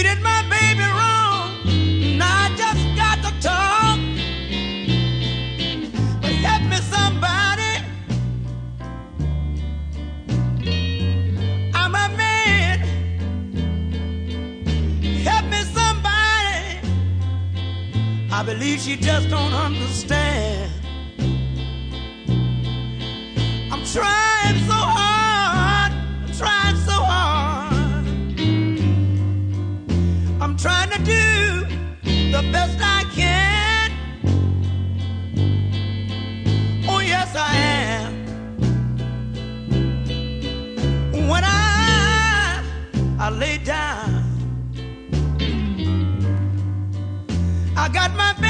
treated my baby wrong. And I just got to talk. But help me, somebody. I'm a man. Help me, somebody. I believe she just don't understand. I'm trying so hard. Got my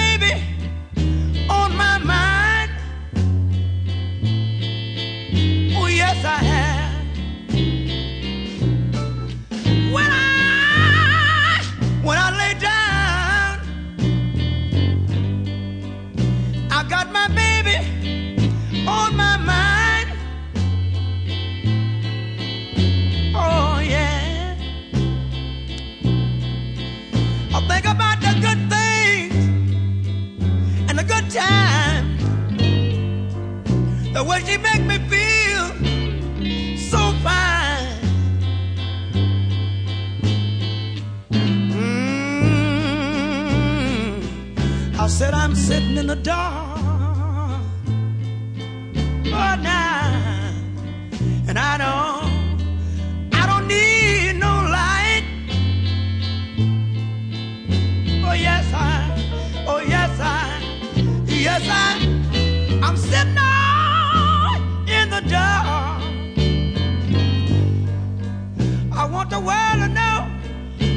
The way she make me feel so fine. Mm. I said I'm sitting in the dark. Oh, now, and I don't, I don't need no light. Oh yes I, oh yes I, yes I, I'm sitting in dark. I want the world to know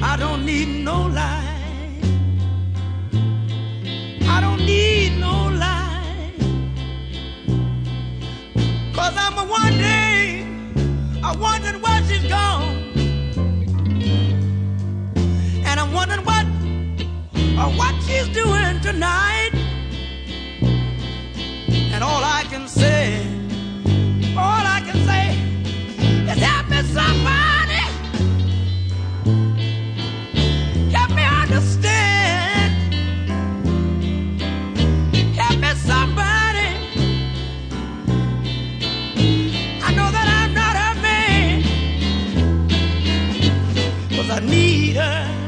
I don't need no light. I don't need no light. Cause I'm a wondering, I'm wondering where she's gone. And I'm wondering what or what she's doing tonight. I need her.